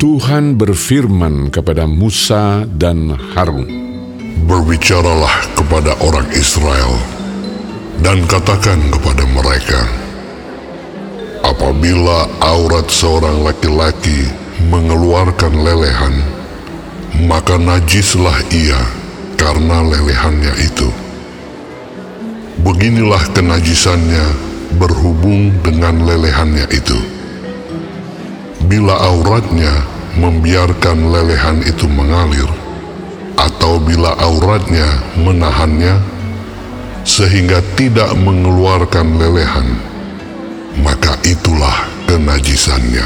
Tuhan berfirman kepada Musa dan Harun, Berbicaralah kepada orang Israel dan katakan kepada mereka, Apabila aurat seorang laki-laki mengeluarkan lelehan, maka najislah ia karena lelehannya itu. Beginilah kenajisannya berhubung dengan lelehannya itu. Bila auratnya membiarkan lelehan itu mengalir, atau bila auratnya menahannya sehingga tidak mengeluarkan lelehan, maka itulah kenajisannya.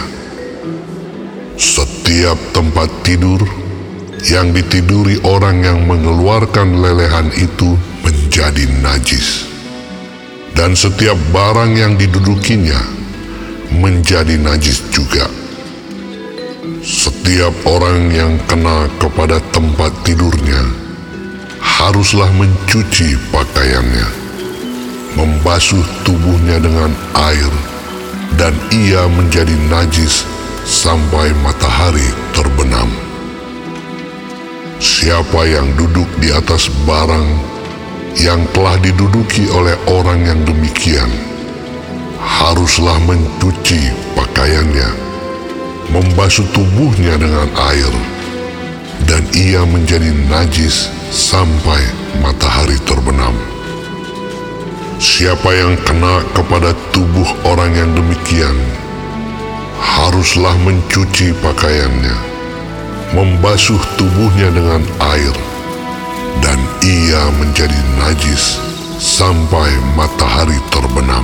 Setiap tempat tidur yang ditiduri orang yang mengeluarkan lelehan itu menjadi najis. Dan setiap barang yang didudukinya menjadi najis juga. Setiap orang yang kena kepada tempat tidurnya haruslah mencuci pakaiannya, membasuh tubuhnya dengan air, dan ia menjadi najis sampai matahari terbenam. Siapa yang duduk di atas barang yang telah diduduki oleh orang yang demikian, haruslah mencuci pakaiannya, membasuh tubuhnya dengan air, dan ia menjadi najis sampai matahari terbenam. Siapa yang kena kepada tubuh orang yang demikian, haruslah mencuci pakaiannya, membasuh tubuhnya dengan air, dan ia menjadi najis sampai matahari terbenam.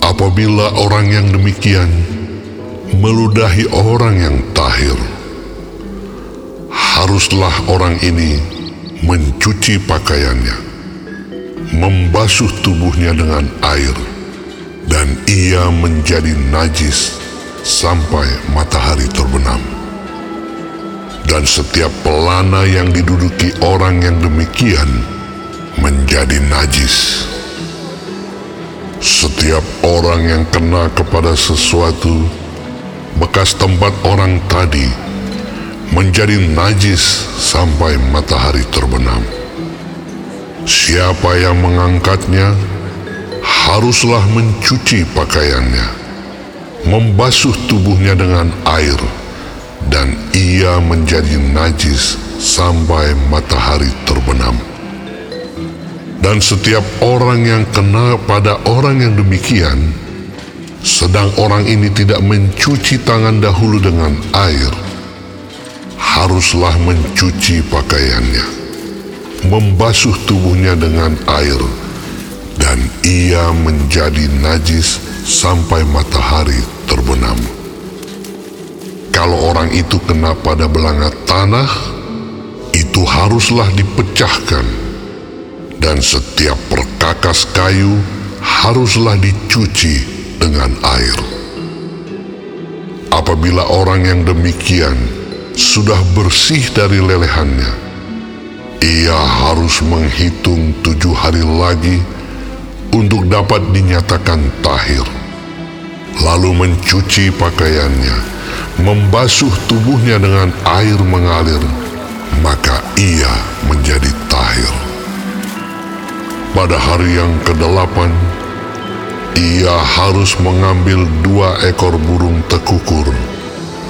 Apabila orang yang demikian meludahi orang yang tahir, haruslah orang ini mencuci pakaiannya, membasuh tubuhnya dengan air, dan ia menjadi najis sampai matahari terbenam. Dan setiap pelana yang diduduki orang yang demikian menjadi najis. Setiap orang yang kena kepada sesuatu bekas tempat orang tadi menjadi najis sampai matahari terbenam. Siapa yang mengangkatnya haruslah mencuci pakaiannya, membasuh tubuhnya dengan air, dan ia menjadi najis sampai matahari terbenam. Dan setiap orang yang kena pada orang yang demikian, sedang orang ini tidak mencuci tangan dahulu dengan air, haruslah mencuci pakaiannya, membasuh tubuhnya dengan air, dan ia menjadi najis sampai matahari terbenam. Kalau orang itu kena pada belanga tanah, itu haruslah dipecahkan, dan setiap perkakas kayu haruslah dicuci dengan air. Apabila orang yang demikian sudah bersih dari lelehannya, ia harus menghitung tujuh hari lagi untuk dapat dinyatakan tahir, lalu mencuci pakaiannya, membasuh tubuhnya dengan air mengalir, maka ia menjadi tahir. Pada hari yang kedelapan, ia harus mengambil dua ekor burung tekukur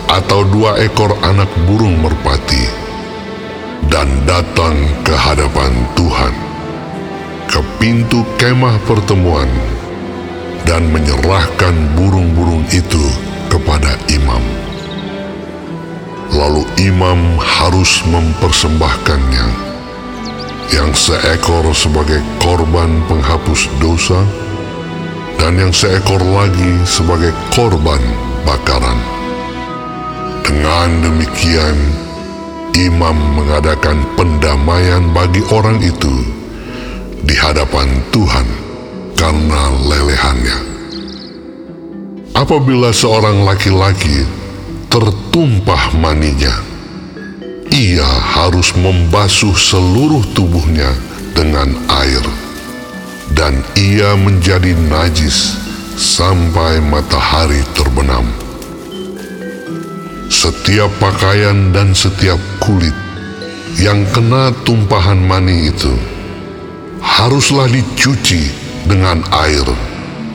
atau dua ekor anak burung merpati dan datang ke hadapan Tuhan ke pintu kemah pertemuan dan menyerahkan burung-burung itu kepada imam. Lalu imam harus mempersembahkannya yang seekor sebagai korban penghapus dosa dan yang seekor lagi sebagai korban bakaran. Dengan demikian, imam mengadakan pendamaian bagi orang itu di hadapan Tuhan karena lelehannya. Apabila seorang laki-laki tertumpah maninya, ia harus membasuh seluruh tubuhnya dengan air, dan ia menjadi najis sampai matahari terbenam. setiap pakaian dan setiap kulit yang kena tumpahan mani itu haruslah dicuci dengan air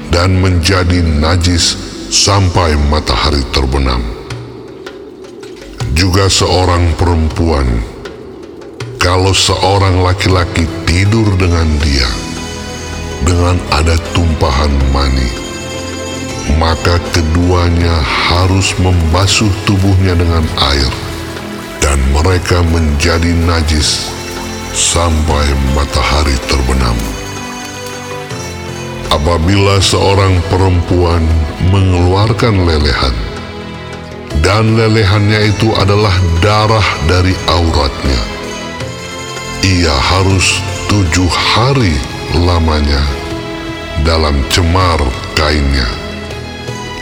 dan menjadi najis sampai matahari terbenam. Juga seorang perempuan, kalau seorang laki-laki tidur dengan dia, dengan ada tumpahan mani, maka keduanya harus membasuh tubuhnya dengan air dan mereka menjadi najis sampai matahari terbenam. Apabila seorang perempuan mengeluarkan lelehan, dan lelehannya itu adalah darah dari auratnya, ia harus tujuh hari lamanya dalam cemar kainnya.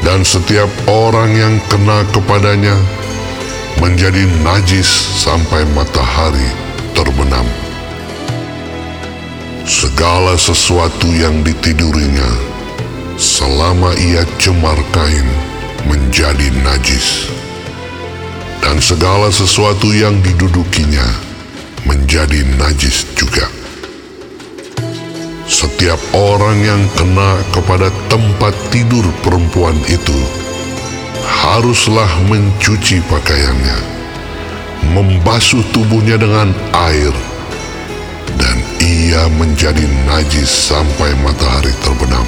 Dan setiap orang yang kena kepadanya menjadi najis sampai matahari terbenam. Segala sesuatu yang ditidurinya selama ia cemar kain menjadi najis. Dan segala sesuatu yang didudukinya menjadi najis juga. Setiap orang yang kena kepada tempat tidur perempuan itu haruslah mencuci pakaiannya, membasuh tubuhnya dengan air, dan ia menjadi najis sampai matahari terbenam.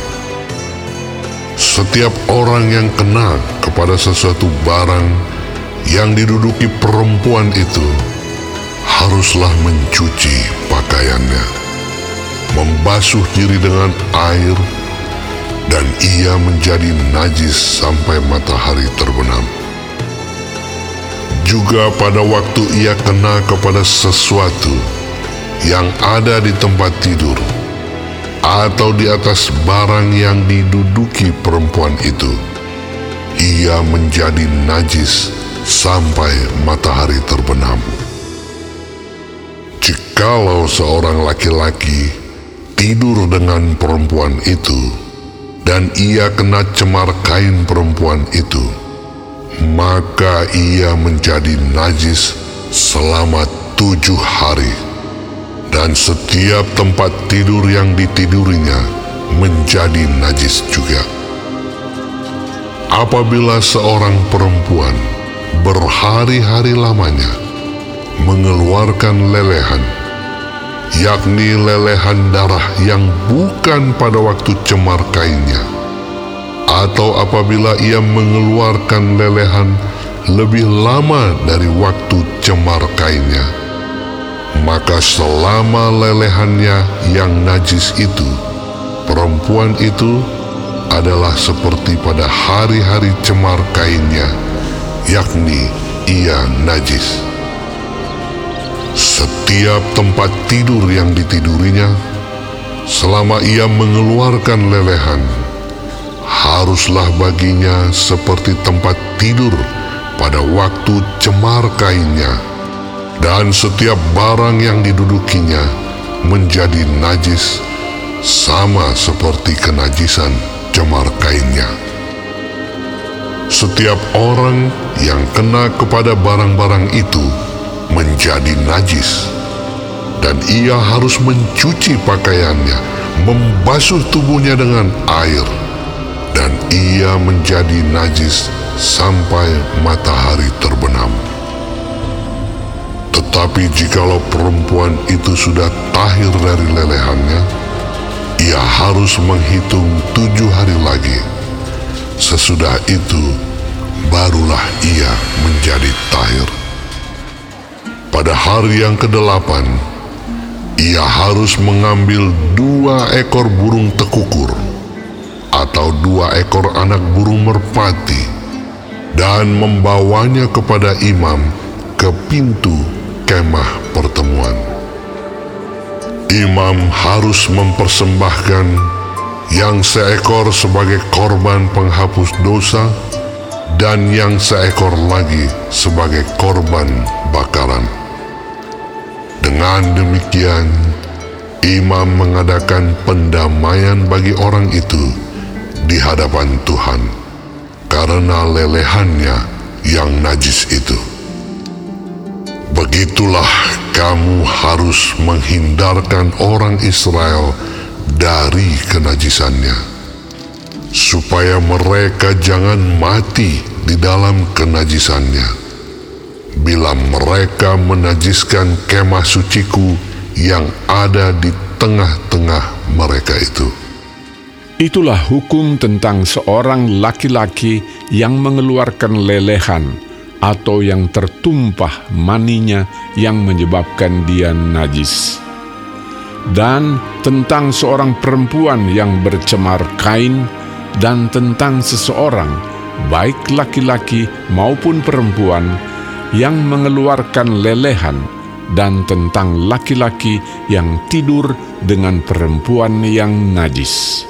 Setiap orang yang kena kepada sesuatu barang yang diduduki perempuan itu haruslah mencuci pakaiannya, membasuh diri dengan air, dan ia menjadi najis sampai matahari terbenam. Juga pada waktu ia kena kepada sesuatu yang ada di tempat tidur atau di atas barang yang diduduki perempuan itu, ia menjadi najis sampai matahari terbenam. Jikalau seorang laki-laki tidur dengan perempuan itu, dan ia kena cemar kain perempuan itu, maka ia menjadi najis selama tujuh hari, dan setiap tempat tidur yang ditidurinya menjadi najis juga. Apabila seorang perempuan berhari-hari lamanya mengeluarkan lelehan, yakni lelehan darah yang bukan pada waktu cemar kainnya, atau apabila ia mengeluarkan lelehan lebih lama dari waktu cemar kainnya, maka selama lelehannya yang najis itu, perempuan itu adalah seperti pada hari-hari cemar kainnya, yakni ia najis. Setiap tempat tidur yang ditidurinya, selama ia mengeluarkan lelehan, haruslah baginya seperti tempat tidur pada waktu cemar kainnya, dan setiap barang yang didudukinya menjadi najis sama seperti kenajisan cemar kainnya. Setiap orang yang kena kepada barang-barang itu menjadi najis, dan ia harus mencuci pakaiannya, membasuh tubuhnya dengan air, dan ia menjadi najis sampai matahari terbenam. Tetapi jikalau perempuan itu sudah tahir dari lelehannya, ia harus menghitung tujuh hari lagi. Sesudah itu, barulah ia menjadi tahir. Pada hari yang kedelapan, ia harus mengambil dua ekor burung tekukur atau dua ekor anak burung merpati dan membawanya kepada imam ke pintu kemah pertemuan. Imam harus mempersembahkan yang seekor sebagai korban penghapus dosa dan yang seekor lagi sebagai korban bakaran. Dengan demikian, imam mengadakan pendamaian bagi orang itu di hadapan Tuhan karena lelehannya yang najis itu. Begitulah kamu harus menghindarkan orang Israel dari kenajisannya, supaya mereka jangan mati di dalam kenajisannya. Bila mereka menajiskan kemah suciku yang ada di tengah-tengah mereka itu. Itulah hukum tentang seorang laki-laki yang mengeluarkan lelehan atau yang tertumpah maninya yang menyebabkan dia najis. Dan tentang seorang perempuan yang bercemar kain dan tentang seseorang, baik laki-laki maupun perempuan, yang mengeluarkan lelehan dan tentang laki-laki yang tidur dengan perempuan yang najis.